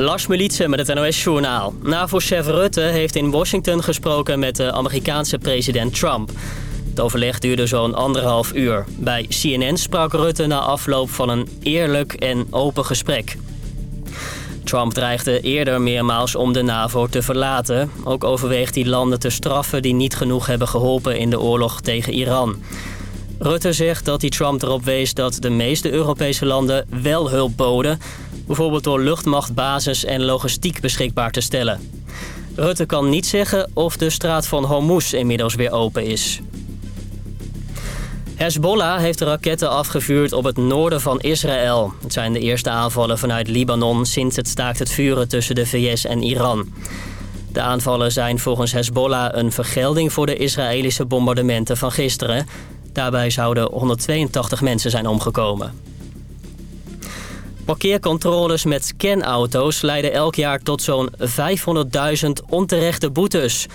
Lars Militse met het NOS-journaal. NAVO-chef Rutte heeft in Washington gesproken met de Amerikaanse president Trump. Het overleg duurde zo'n anderhalf uur. Bij CNN sprak Rutte na afloop van een eerlijk en open gesprek. Trump dreigde eerder meermaals om de NAVO te verlaten. Ook overweegt hij landen te straffen die niet genoeg hebben geholpen in de oorlog tegen Iran. Rutte zegt dat hij Trump erop wees dat de meeste Europese landen wel hulp boden... bijvoorbeeld door luchtmachtbasis en logistiek beschikbaar te stellen. Rutte kan niet zeggen of de straat van Hormuz inmiddels weer open is. Hezbollah heeft raketten afgevuurd op het noorden van Israël. Het zijn de eerste aanvallen vanuit Libanon sinds het staakt het vuren tussen de VS en Iran. De aanvallen zijn volgens Hezbollah een vergelding voor de Israëlische bombardementen van gisteren. Daarbij zouden 182 mensen zijn omgekomen. Parkeercontroles met scanauto's leiden elk jaar tot zo'n 500.000 onterechte boetes.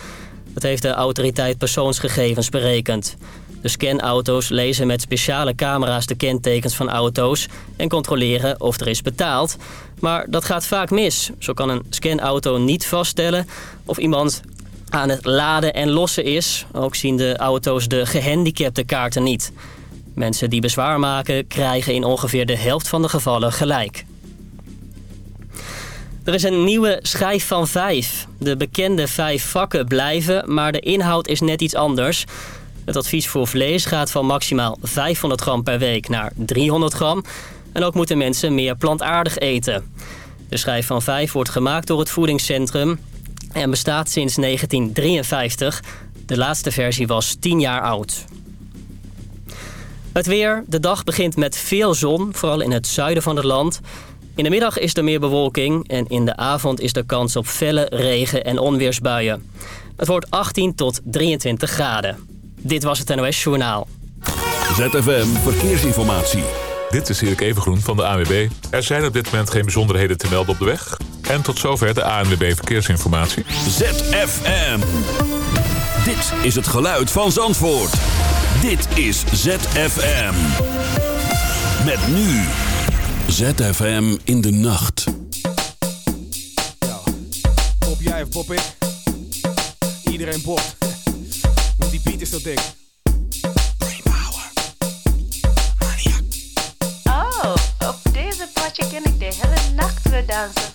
Dat heeft de autoriteit persoonsgegevens berekend. De scanauto's lezen met speciale camera's de kentekens van auto's... en controleren of er is betaald. Maar dat gaat vaak mis. Zo kan een scanauto niet vaststellen of iemand aan het laden en lossen is. Ook zien de auto's de gehandicapte kaarten niet. Mensen die bezwaar maken krijgen in ongeveer de helft van de gevallen gelijk. Er is een nieuwe schijf van vijf. De bekende vijf vakken blijven, maar de inhoud is net iets anders. Het advies voor vlees gaat van maximaal 500 gram per week naar 300 gram. En ook moeten mensen meer plantaardig eten. De schijf van 5 wordt gemaakt door het voedingscentrum en bestaat sinds 1953. De laatste versie was 10 jaar oud. Het weer. De dag begint met veel zon, vooral in het zuiden van het land. In de middag is er meer bewolking en in de avond is er kans op felle regen- en onweersbuien. Het wordt 18 tot 23 graden. Dit was het NOS Journaal. ZFM Verkeersinformatie. Dit is Erik Evengroen van de ANWB. Er zijn op dit moment geen bijzonderheden te melden op de weg. En tot zover de ANWB Verkeersinformatie. ZFM. Dit is het geluid van Zandvoort. Dit is ZFM. Met nu. ZFM in de nacht. Pop jij of pop ik? Iedereen popt. Want die beat is zo dik. Oh, op deze potje ken ik de hele nacht weer dansen.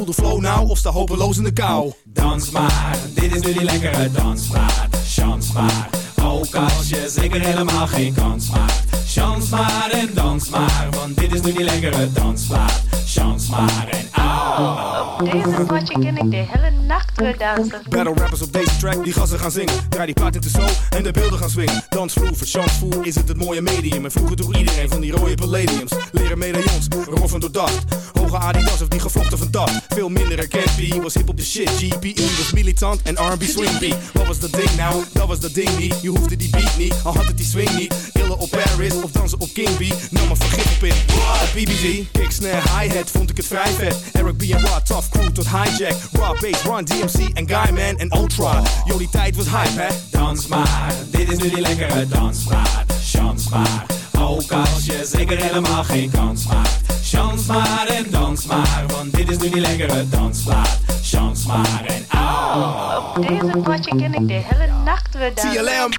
Voel de flow nou of sta hopeloos in de kou. Dans maar, dit is nu die lekkere dansmaat. Chans maar, ook als je zeker helemaal geen kans maakt. Chans maar en dans maar, want dit is nu die lekkere dansmaat. Chans maar en au. Op deze potje ken ik de hele nacht weer dansen. Battle rappers op deze track, die gassen gaan zingen. Draai die paard in de zo en de beelden gaan swingen. Dansvloer, verchansvoer is het het mooie medium. En vroeger droeg iedereen van die rode palladiums. Leren medaillons, roffen door dacht. Hoge Adidas of die gevlochten van dat. Veel minder B was hip op de shit. GPE was militant en R&B swing beat. Wat was dat ding nou? Dat was dat ding niet. Hoefde die beat niet, al had het die swing niet. Illen op Paris of dansen op King B. Nam maar vergif op in. Op BBG, kick, snare, hi-hat vond ik het vrij vet. Eric B en Rod, tough crew tot hijack. Raw bass, Run DMC en Guyman en Ultra. Die tijd was hype, hè? Dans maar, dit is nu die lekkere dansmaat. Chans maar, ook als je zeker helemaal geen kans maakt. Chans maar en dans maar, want dit is nu die lekkere dansplaat. Chans maar en au. Op deze potje ken ik de hele nacht weer dansen. TLM.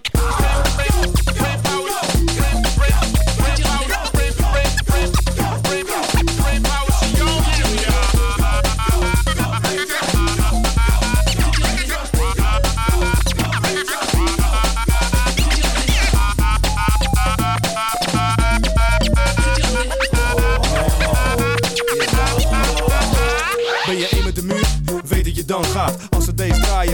Ben je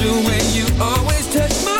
you and you always touch my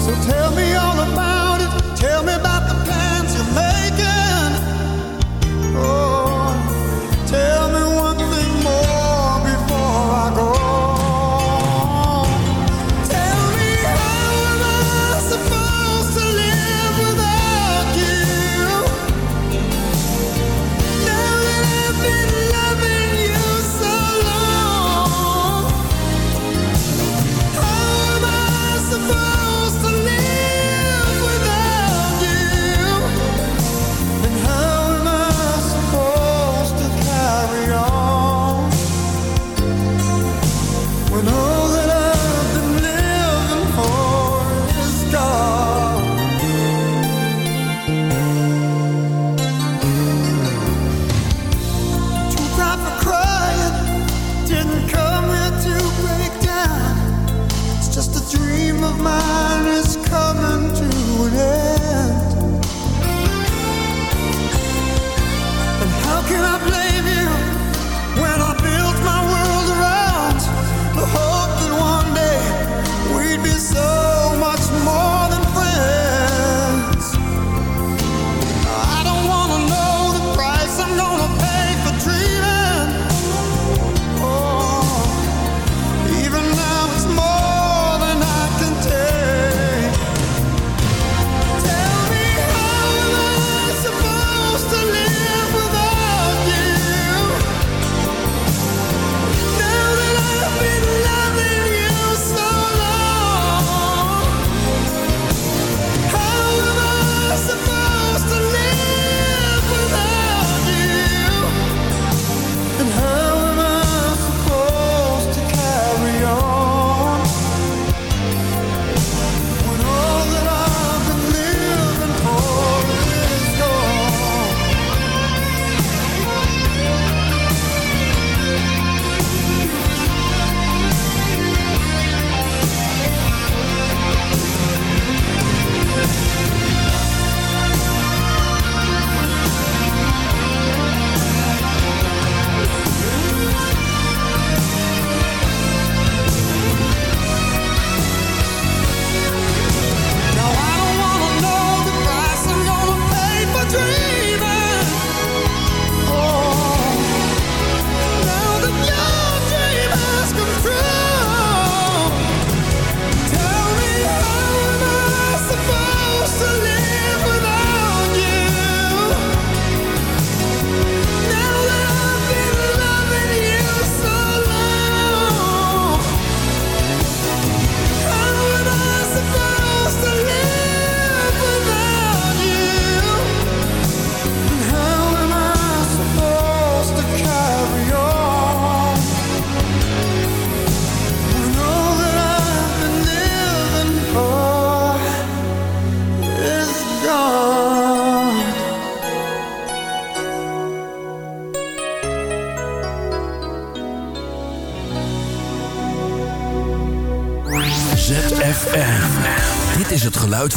So tell me all about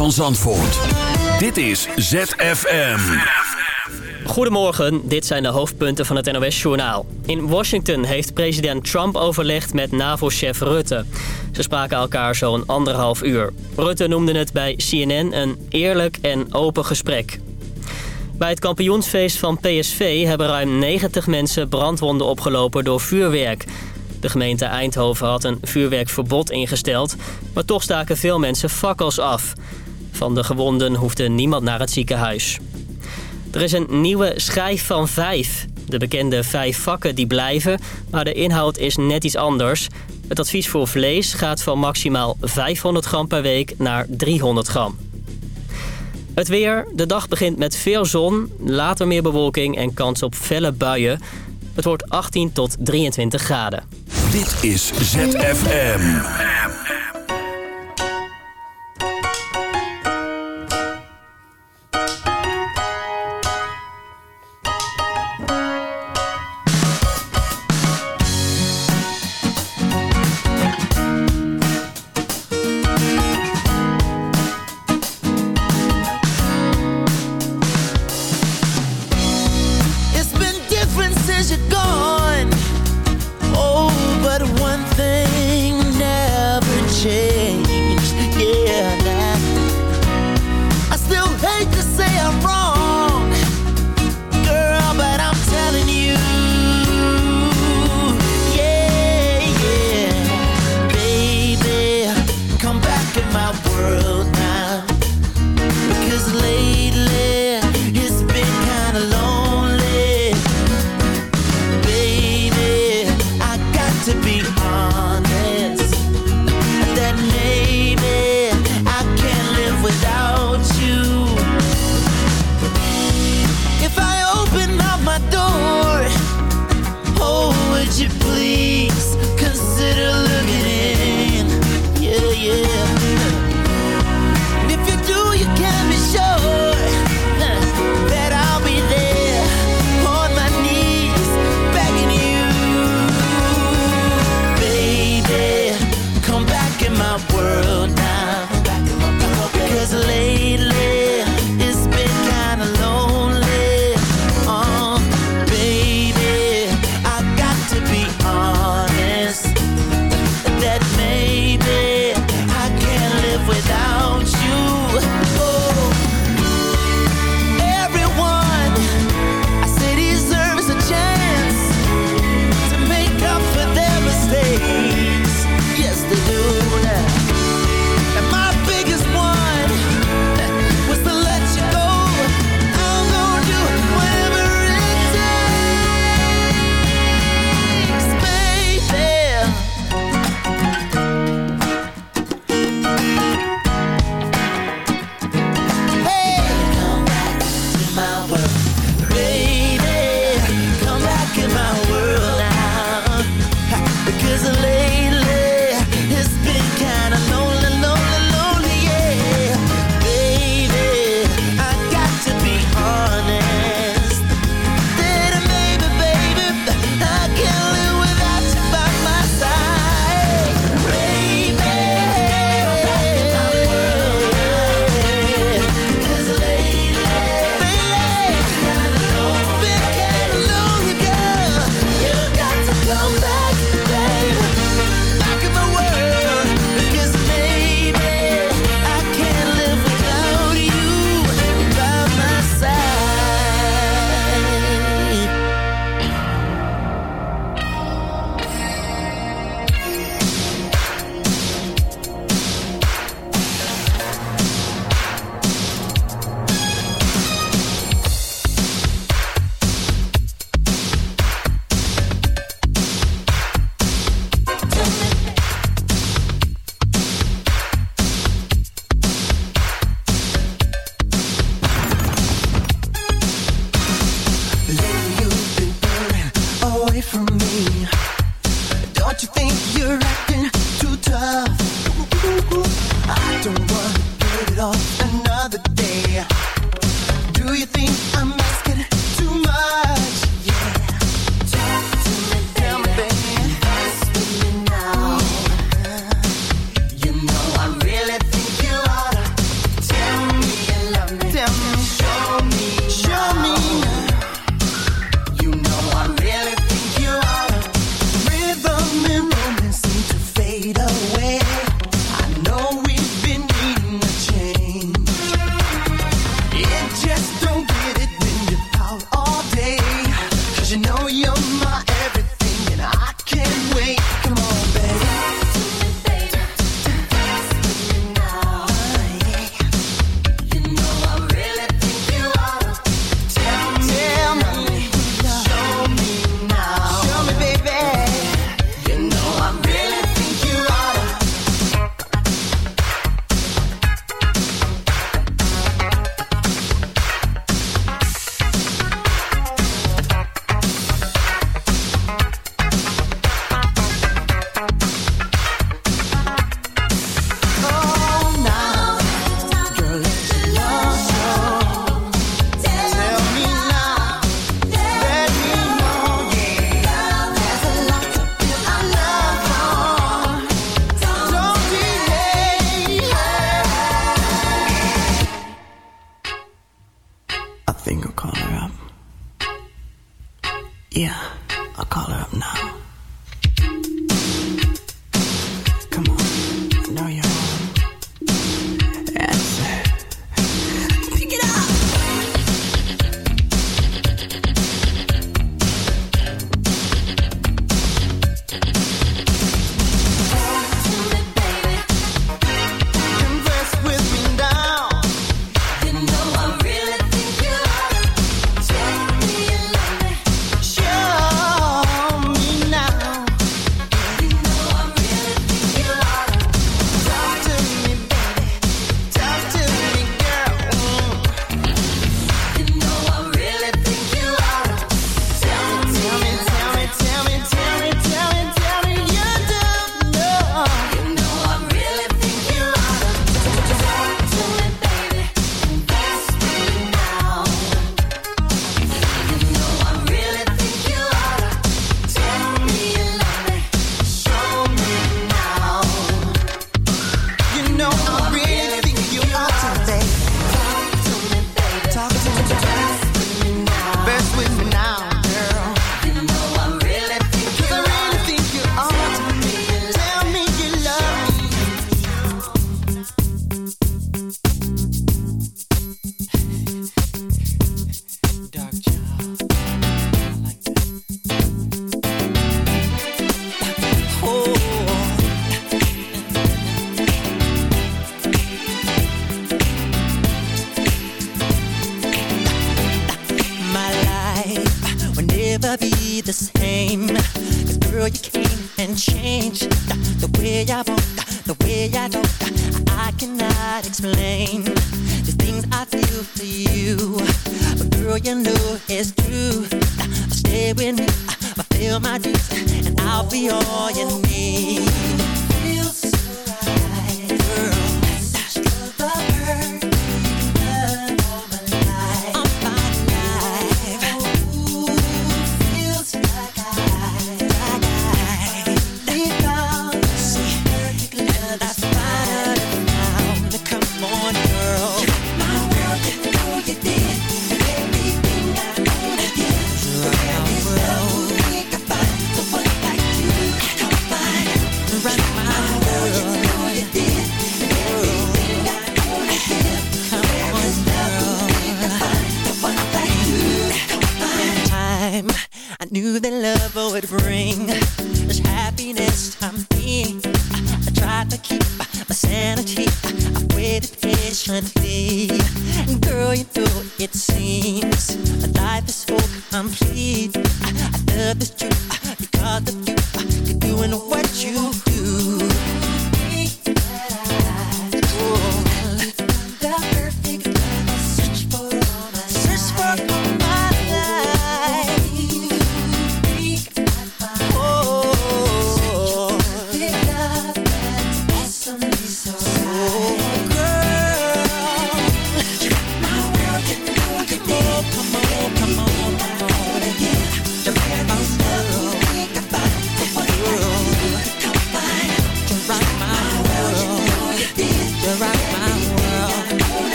van Zandvoort. Dit is ZFM. Goedemorgen, dit zijn de hoofdpunten van het NOS-journaal. In Washington heeft president Trump overlegd met NAVO-chef Rutte. Ze spraken elkaar zo'n anderhalf uur. Rutte noemde het bij CNN een eerlijk en open gesprek. Bij het kampioensfeest van PSV hebben ruim 90 mensen brandwonden opgelopen door vuurwerk. De gemeente Eindhoven had een vuurwerkverbod ingesteld, maar toch staken veel mensen fakkels af. Van de gewonden hoefde niemand naar het ziekenhuis. Er is een nieuwe schijf van vijf. De bekende vijf vakken die blijven, maar de inhoud is net iets anders. Het advies voor vlees gaat van maximaal 500 gram per week naar 300 gram. Het weer. De dag begint met veel zon, later meer bewolking en kans op felle buien. Het wordt 18 tot 23 graden. Dit is ZFM.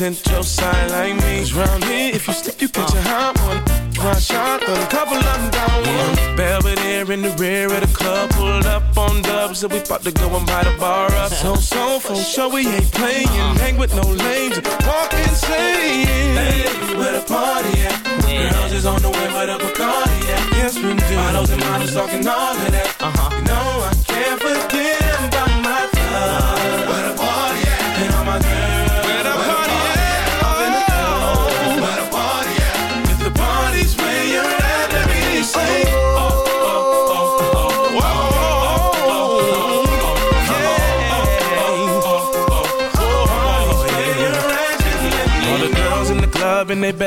And.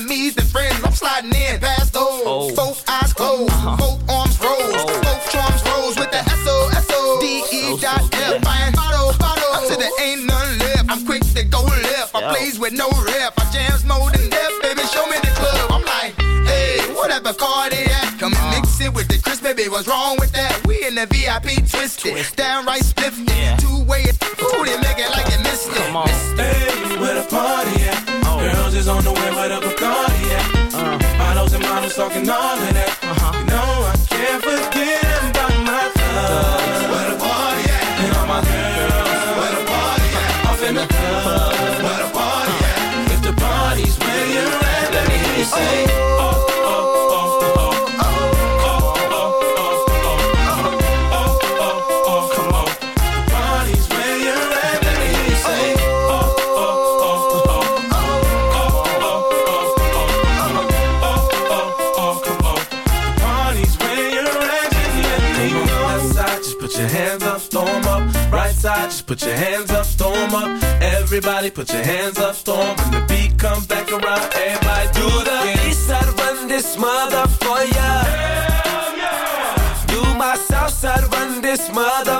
Enemies than friends. I'm sliding in past those. Oh. Both eyes closed, uh-huh. both arms rose, oh. both charms rose with the S O S O oh, D E dot F. Buying bottle, bottle, till there ain't none left. I'm quick to go left. I plays with no rep. I jams more than death, baby. Show me the club. I'm like, hey, whatever car they at. Come and mix it with the Chris, baby. What's wrong with that? We in the VIP twisted, downright spiffy. Two way, ooh, they make it like they missed it. Come on. Hey, where the party at? Girls is on the way where talking. All put your hands up, storm up. Everybody put your hands up, 'em. When the beat comes back around, everybody do the east side run this mother for ya. Do my south side run this mother